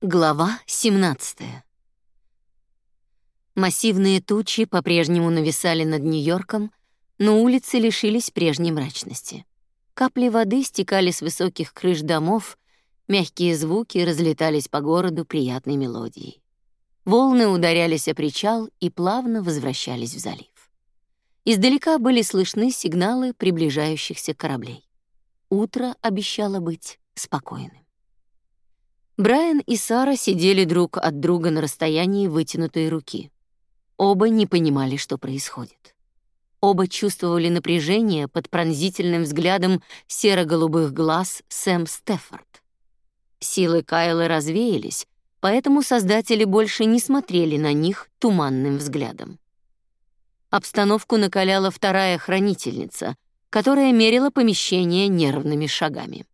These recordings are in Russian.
Глава 17. Массивные тучи по-прежнему нависали над Нью-Йорком, но улицы лишились прежней мрачности. Капли воды стекали с высоких крыш домов, мягкие звуки разлетались по городу приятной мелодией. Волны ударялись о причал и плавно возвращались в залив. Издалека были слышны сигналы приближающихся кораблей. Утро обещало быть спокойным. Брайан и Сара сидели друг от друга на расстоянии вытянутой руки. Оба не понимали, что происходит. Оба чувствовали напряжение под пронзительным взглядом серо-голубых глаз Сэм Стефорд. Силы Кайла развеялись, поэтому создатели больше не смотрели на них туманным взглядом. Обстановку накаляла вторая хранительница, которая мерила помещение нервными шагами.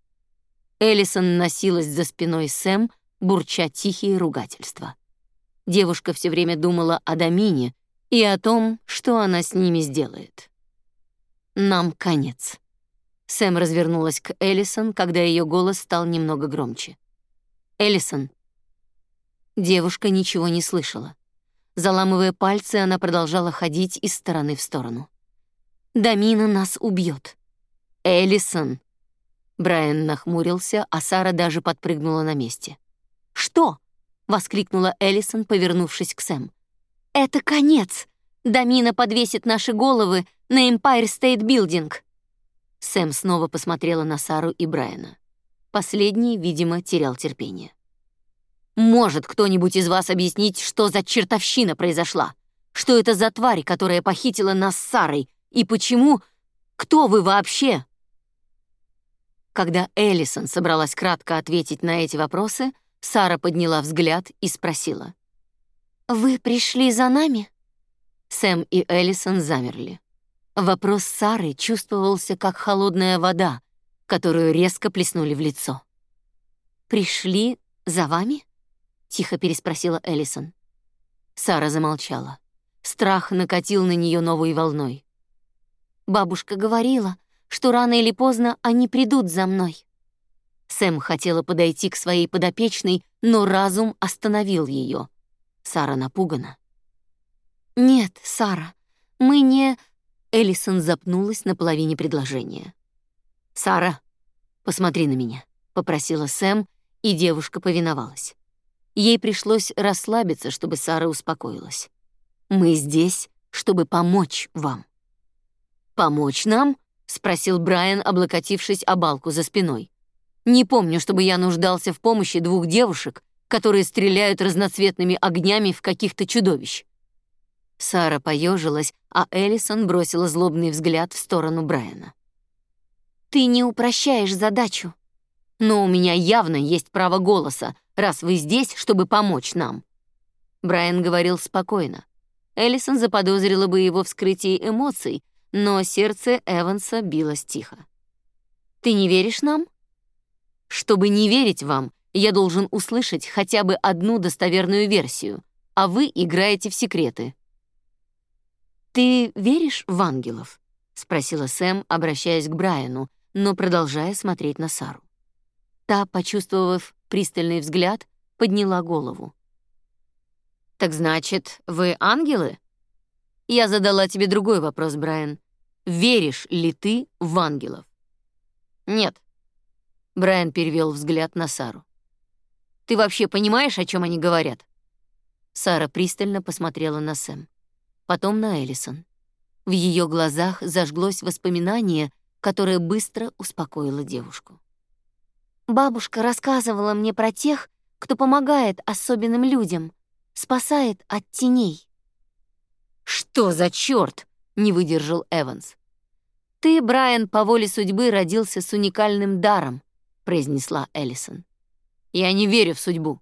Эллисон носилась за спиной Сэм, бурча тихие ругательства. Девушка все время думала о Домине и о том, что она с ними сделает. Нам конец. Сэм развернулась к Эллисон, когда ее голос стал немного громче. Эллисон. Девушка ничего не слышала. Заламывая пальцы, она продолжала ходить из стороны в сторону. Дамина нас убьет. Эллисон. Брайан нахмурился, а Сара даже подпрыгнула на месте. «Что?» — воскликнула Эллисон, повернувшись к Сэм. «Это конец! Дамина подвесит наши головы на Empire State Building!» Сэм снова посмотрела на Сару и Брайана. Последний, видимо, терял терпение. «Может кто-нибудь из вас объяснить, что за чертовщина произошла? Что это за тварь, которая похитила нас с Сарой? И почему? Кто вы вообще?» Когда Эллисон собралась кратко ответить на эти вопросы, Сара подняла взгляд и спросила. «Вы пришли за нами?» Сэм и Эллисон замерли. Вопрос Сары чувствовался как холодная вода, которую резко плеснули в лицо. «Пришли за вами?» — тихо переспросила Эллисон. Сара замолчала. Страх накатил на нее новой волной. «Бабушка говорила, что рано или поздно они придут за мной. Сэм хотела подойти к своей подопечной, но разум остановил ее. Сара напугана. «Нет, Сара, мы не...» Эллисон запнулась на половине предложения. «Сара, посмотри на меня», — попросила Сэм, и девушка повиновалась. Ей пришлось расслабиться, чтобы Сара успокоилась. «Мы здесь, чтобы помочь вам». «Помочь нам?» — спросил Брайан, облокотившись о балку за спиной. «Не помню, чтобы я нуждался в помощи двух девушек, которые стреляют разноцветными огнями в каких-то чудовищ». Сара поежилась, а Эллисон бросила злобный взгляд в сторону Брайана. «Ты не упрощаешь задачу. Но у меня явно есть право голоса, раз вы здесь, чтобы помочь нам». Брайан говорил спокойно. Эллисон заподозрила бы его вскрытие эмоций, но сердце Эванса билось тихо. «Ты не веришь нам?» «Чтобы не верить вам, я должен услышать хотя бы одну достоверную версию, а вы играете в секреты». «Ты веришь в ангелов?» — спросила Сэм, обращаясь к Брайану, но продолжая смотреть на Сару. Та, почувствовав пристальный взгляд, подняла голову. «Так значит, вы ангелы?» «Я задала тебе другой вопрос, Брайан веришь ли ты в ангелов? Нет. Брайан перевел взгляд на Сару. Ты вообще понимаешь, о чем они говорят? Сара пристально посмотрела на Сэм, потом на Эллисон. В ее глазах зажглось воспоминание, которое быстро успокоило девушку. Бабушка рассказывала мне про тех, кто помогает особенным людям, спасает от теней. Что за чёрт? Не выдержал Эванс. Ты, Брайан, по воле судьбы родился с уникальным даром, произнесла Эллисон. Я не верю в судьбу.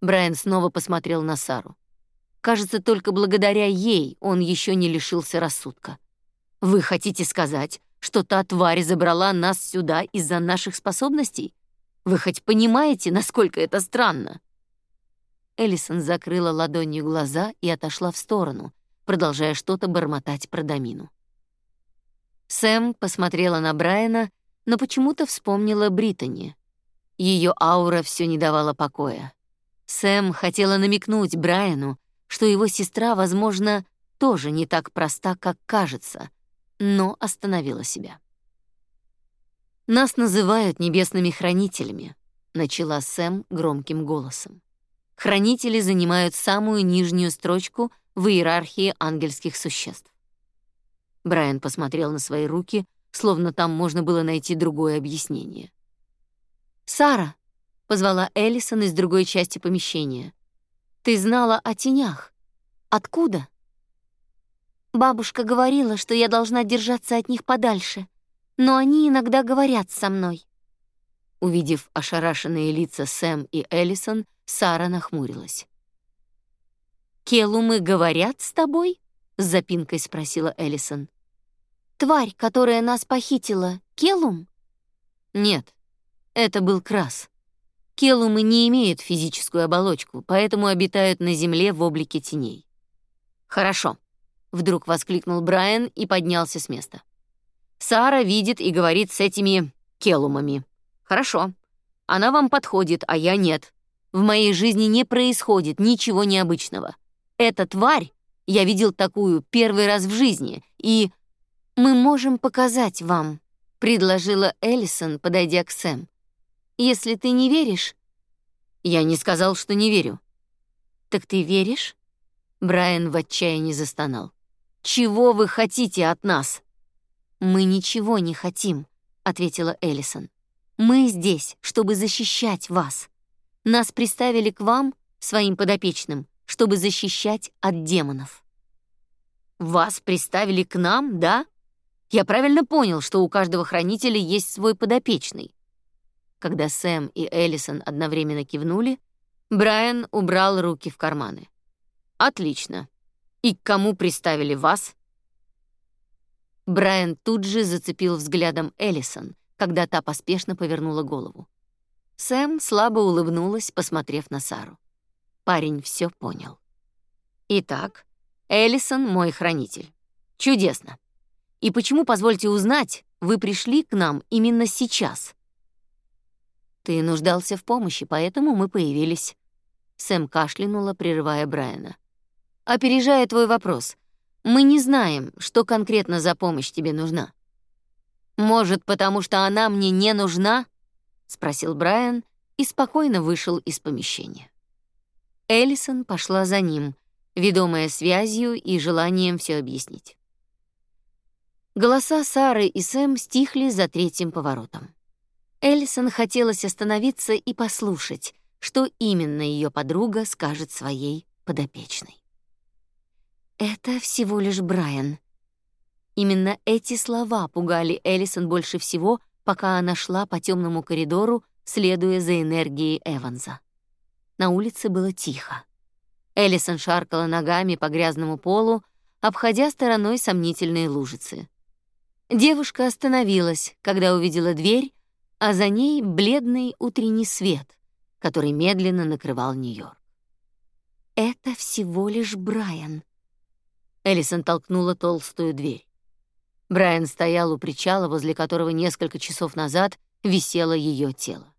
Брайан снова посмотрел на Сару. Кажется, только благодаря ей он еще не лишился рассудка. Вы хотите сказать, что та тварь забрала нас сюда из-за наших способностей? Вы хоть понимаете, насколько это странно? Эллисон закрыла ладонью глаза и отошла в сторону, продолжая что-то бормотать про Домину. Сэм посмотрела на Брайана, но почему-то вспомнила Британи. Ее аура все не давала покоя. Сэм хотела намекнуть Брайану, что его сестра, возможно, тоже не так проста, как кажется, но остановила себя. «Нас называют небесными хранителями», — начала Сэм громким голосом. «Хранители занимают самую нижнюю строчку в иерархии ангельских существ». Брайан посмотрел на свои руки, словно там можно было найти другое объяснение. «Сара!» — позвала Эллисон из другой части помещения. «Ты знала о тенях. Откуда?» «Бабушка говорила, что я должна держаться от них подальше, но они иногда говорят со мной». Увидев ошарашенные лица Сэм и Эллисон, Сара нахмурилась. «Келумы говорят с тобой?» — с запинкой спросила Эллисон. «Тварь, которая нас похитила, Келум?» «Нет, это был Крас. Келумы не имеют физическую оболочку, поэтому обитают на земле в облике теней. «Хорошо», — вдруг воскликнул Брайан и поднялся с места. «Сара видит и говорит с этими келумами. Хорошо. Она вам подходит, а я нет. В моей жизни не происходит ничего необычного. Эта тварь, я видел такую первый раз в жизни, и мы можем показать вам», — предложила Эллисон, подойдя к Сэм. Если ты не веришь...» «Я не сказал, что не верю». «Так ты веришь?» Брайан в отчаянии застонал. «Чего вы хотите от нас?» «Мы ничего не хотим», — ответила Эллисон. «Мы здесь, чтобы защищать вас. Нас приставили к вам, своим подопечным, чтобы защищать от демонов». «Вас приставили к нам, да? Я правильно понял, что у каждого хранителя есть свой подопечный. Когда Сэм и Эллисон одновременно кивнули, Брайан убрал руки в карманы. «Отлично. И к кому приставили вас?» Брайан тут же зацепил взглядом Эллисон, когда та поспешно повернула голову. Сэм слабо улыбнулась, посмотрев на Сару. Парень все понял. «Итак, Эллисон — мой хранитель. Чудесно. И почему, позвольте узнать, вы пришли к нам именно сейчас?» Ты нуждался в помощи, поэтому мы появились. Сэм кашлянула, прерывая Брайана. Опережая твой вопрос, мы не знаем, что конкретно за помощь тебе нужна. Может, потому что она мне не нужна? спросил Брайан и спокойно вышел из помещения. Эллисон пошла за ним, ведомая связью и желанием все объяснить. Голоса Сары и Сэм стихли за третьим поворотом. Эллисон хотелось остановиться и послушать, что именно ее подруга скажет своей подопечной. «Это всего лишь Брайан». Именно эти слова пугали Эллисон больше всего, пока она шла по темному коридору, следуя за энергией Эванса. На улице было тихо. Эллисон шаркала ногами по грязному полу, обходя стороной сомнительные лужицы. Девушка остановилась, когда увидела дверь, а за ней бледный утренний свет, который медленно накрывал Нью-Йорк. «Это всего лишь Брайан». Эллисон толкнула толстую дверь. Брайан стоял у причала, возле которого несколько часов назад висело ее тело.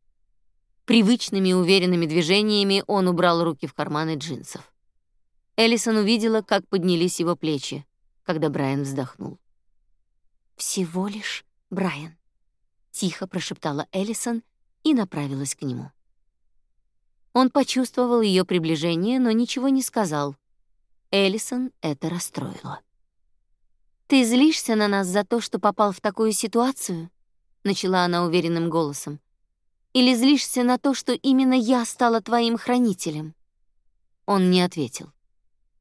Привычными уверенными движениями он убрал руки в карманы джинсов. Эллисон увидела, как поднялись его плечи, когда Брайан вздохнул. «Всего лишь Брайан» тихо прошептала Эллисон и направилась к нему. Он почувствовал ее приближение, но ничего не сказал. Эллисон это расстроило. Ты злишься на нас за то, что попал в такую ситуацию? начала она уверенным голосом. Или злишься на то, что именно я стала твоим хранителем? Он не ответил.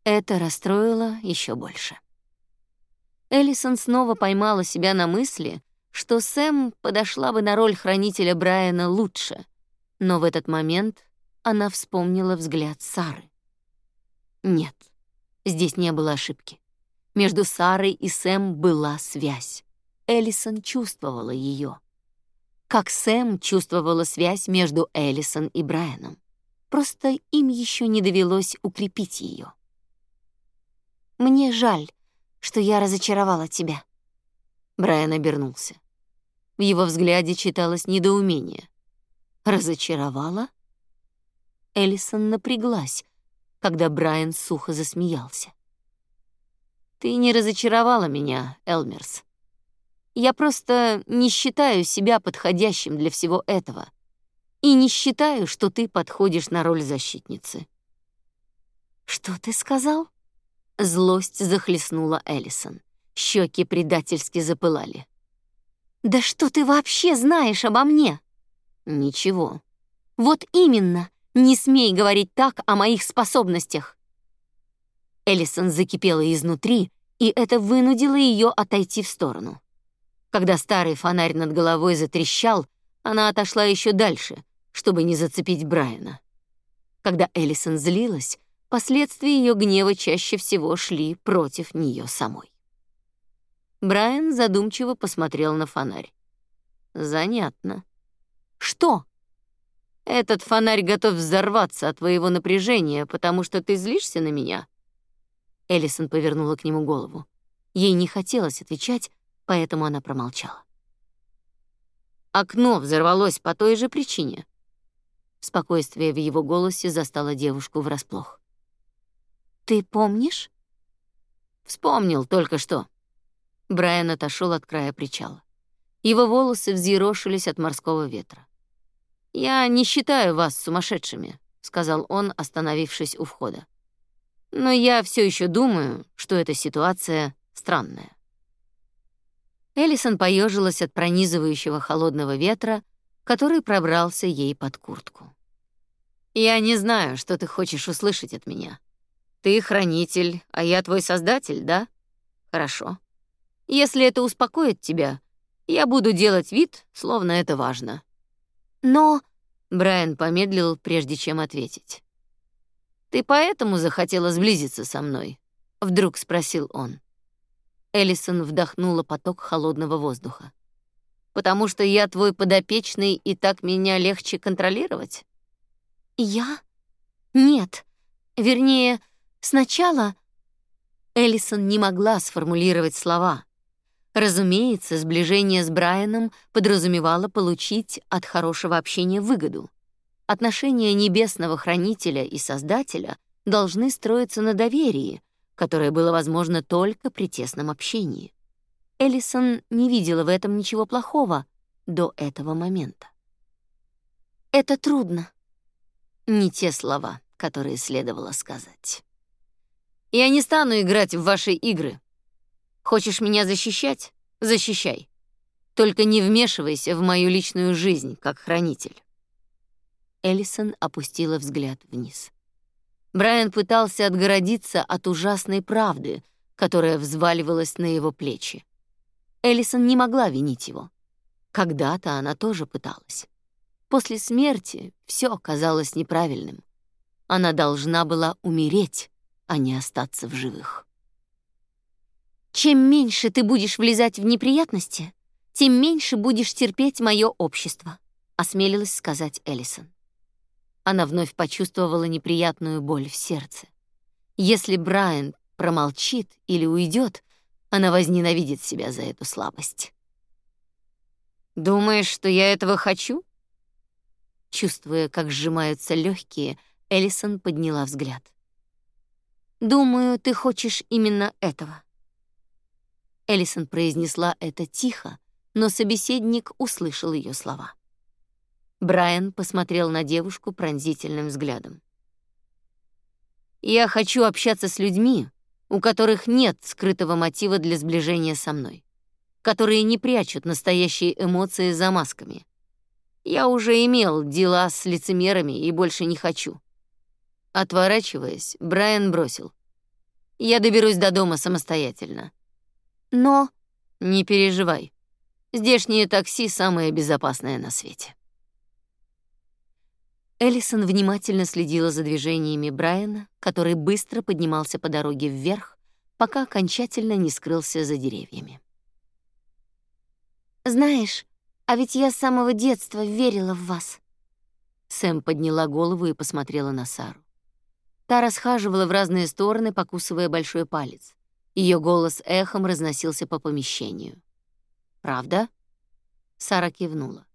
Это расстроило еще больше. Эллисон снова поймала себя на мысли, что Сэм подошла бы на роль хранителя Брайана лучше, но в этот момент она вспомнила взгляд Сары. Нет, здесь не было ошибки. Между Сарой и Сэм была связь. Эллисон чувствовала ее. Как Сэм чувствовала связь между Эллисон и Брайаном. Просто им еще не довелось укрепить ее. «Мне жаль, что я разочаровала тебя». Брайан обернулся. В его взгляде читалось недоумение. Разочаровала? Эллисон напряглась, когда Брайан сухо засмеялся. «Ты не разочаровала меня, Элмерс. Я просто не считаю себя подходящим для всего этого и не считаю, что ты подходишь на роль защитницы». «Что ты сказал?» Злость захлестнула Эллисон. Щеки предательски запылали. «Да что ты вообще знаешь обо мне?» «Ничего». «Вот именно. Не смей говорить так о моих способностях». Эллисон закипела изнутри, и это вынудило ее отойти в сторону. Когда старый фонарь над головой затрещал, она отошла еще дальше, чтобы не зацепить Брайана. Когда Эллисон злилась, последствия ее гнева чаще всего шли против нее самой. Брайан задумчиво посмотрел на фонарь. Занятно. Что? Этот фонарь готов взорваться от твоего напряжения, потому что ты злишься на меня. Эллисон повернула к нему голову. Ей не хотелось отвечать, поэтому она промолчала. Окно взорвалось по той же причине. Спокойствие в его голосе застало девушку врасплох. Ты помнишь? Вспомнил только что. Брайан отошел от края причала. Его волосы взъерошились от морского ветра. «Я не считаю вас сумасшедшими», — сказал он, остановившись у входа. «Но я все еще думаю, что эта ситуация странная». Эллисон поежилась от пронизывающего холодного ветра, который пробрался ей под куртку. «Я не знаю, что ты хочешь услышать от меня. Ты хранитель, а я твой создатель, да? Хорошо. Если это успокоит тебя, я буду делать вид, словно это важно. Но Брайан помедлил, прежде чем ответить. Ты поэтому захотела сблизиться со мной? вдруг спросил он. Эллисон вдохнула поток холодного воздуха. Потому что я твой подопечный, и так меня легче контролировать? Я? Нет. Вернее, сначала Эллисон не могла сформулировать слова. Разумеется, сближение с Брайаном подразумевало получить от хорошего общения выгоду. Отношения небесного хранителя и создателя должны строиться на доверии, которое было возможно только при тесном общении. Эллисон не видела в этом ничего плохого до этого момента. Это трудно. Не те слова, которые следовало сказать. Я не стану играть в ваши игры, Хочешь меня защищать? Защищай. Только не вмешивайся в мою личную жизнь, как хранитель. Эллисон опустила взгляд вниз. Брайан пытался отгородиться от ужасной правды, которая взваливалась на его плечи. Эллисон не могла винить его. Когда-то она тоже пыталась. После смерти все казалось неправильным. Она должна была умереть, а не остаться в живых. Чем меньше ты будешь влезать в неприятности, тем меньше будешь терпеть мое общество, осмелилась сказать Эллисон. Она вновь почувствовала неприятную боль в сердце. Если Брайан промолчит или уйдет, она возненавидит себя за эту слабость. Думаешь, что я этого хочу? Чувствуя, как сжимаются легкие, Эллисон подняла взгляд. Думаю, ты хочешь именно этого. Эллисон произнесла это тихо, но собеседник услышал ее слова. Брайан посмотрел на девушку пронзительным взглядом. «Я хочу общаться с людьми, у которых нет скрытого мотива для сближения со мной, которые не прячут настоящие эмоции за масками. Я уже имел дела с лицемерами и больше не хочу». Отворачиваясь, Брайан бросил. «Я доберусь до дома самостоятельно. Но не переживай. Здешнее такси самое безопасное на свете. Эллисон внимательно следила за движениями Брайана, который быстро поднимался по дороге вверх, пока окончательно не скрылся за деревьями. Знаешь, а ведь я с самого детства верила в вас. Сэм подняла голову и посмотрела на Сару. Та расхаживала в разные стороны, покусывая большой палец. Ее голос эхом разносился по помещению. «Правда?» Сара кивнула.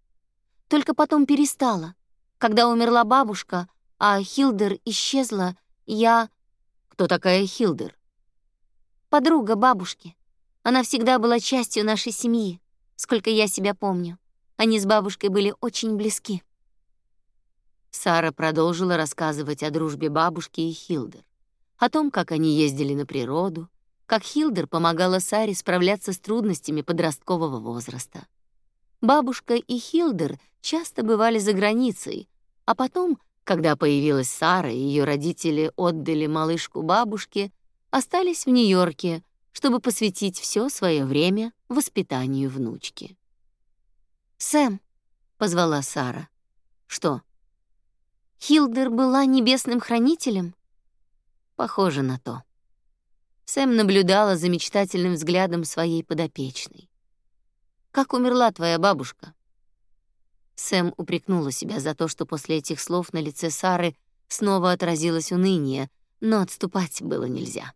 «Только потом перестала. Когда умерла бабушка, а Хилдер исчезла, я... Кто такая Хилдер? Подруга бабушки. Она всегда была частью нашей семьи, сколько я себя помню. Они с бабушкой были очень близки. Сара продолжила рассказывать о дружбе бабушки и Хилдер, о том, как они ездили на природу, как Хилдер помогала Саре справляться с трудностями подросткового возраста. Бабушка и Хилдер часто бывали за границей, а потом, когда появилась Сара и ее родители отдали малышку бабушке, остались в Нью-Йорке, чтобы посвятить все свое время воспитанию внучки. «Сэм», — позвала Сара. «Что?» «Хилдер была небесным хранителем?» «Похоже на то». Сэм наблюдала за мечтательным взглядом своей подопечной. «Как умерла твоя бабушка?» Сэм упрекнула себя за то, что после этих слов на лице Сары снова отразилось уныние, но отступать было нельзя.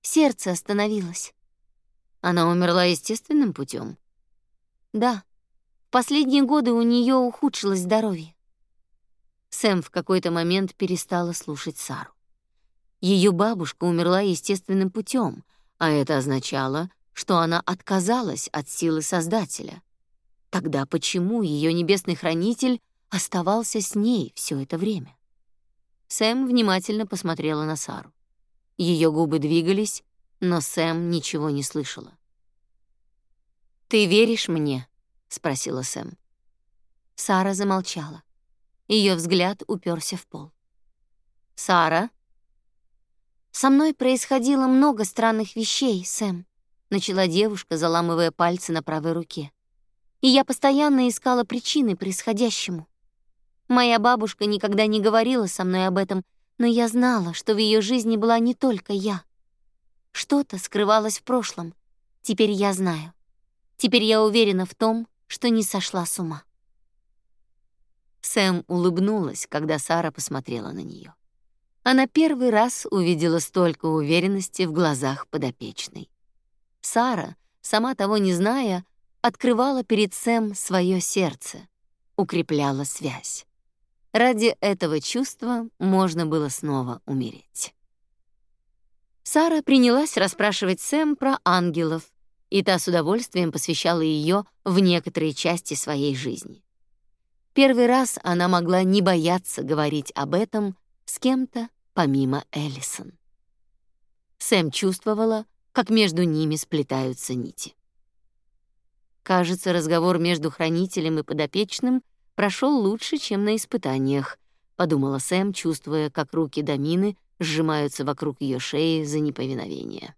Сердце остановилось. Она умерла естественным путем. Да. В последние годы у нее ухудшилось здоровье. Сэм в какой-то момент перестала слушать Сару. Ее бабушка умерла естественным путем, а это означало, что она отказалась от силы Создателя. Тогда почему ее небесный хранитель оставался с ней все это время? Сэм внимательно посмотрела на Сару. Ее губы двигались, но Сэм ничего не слышала. «Ты веришь мне?» — спросила Сэм. Сара замолчала. Ее взгляд уперся в пол. «Сара?» «Со мной происходило много странных вещей, Сэм», — начала девушка, заламывая пальцы на правой руке. «И я постоянно искала причины происходящему. Моя бабушка никогда не говорила со мной об этом, но я знала, что в ее жизни была не только я. Что-то скрывалось в прошлом. Теперь я знаю. Теперь я уверена в том, что не сошла с ума». Сэм улыбнулась, когда Сара посмотрела на нее она первый раз увидела столько уверенности в глазах подопечной. Сара, сама того не зная, открывала перед Сэм свое сердце, укрепляла связь. Ради этого чувства можно было снова умереть. Сара принялась расспрашивать Сэм про ангелов, и та с удовольствием посвящала ее в некоторые части своей жизни. Первый раз она могла не бояться говорить об этом с кем-то помимо Эллисон. Сэм чувствовала, как между ними сплетаются нити. Кажется, разговор между хранителем и подопечным прошел лучше, чем на испытаниях, подумала Сэм, чувствуя, как руки Дамины сжимаются вокруг ее шеи за неповиновение.